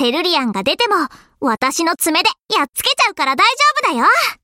セルリアンが出ても、私の爪でやっつけちゃうから大丈夫だよ。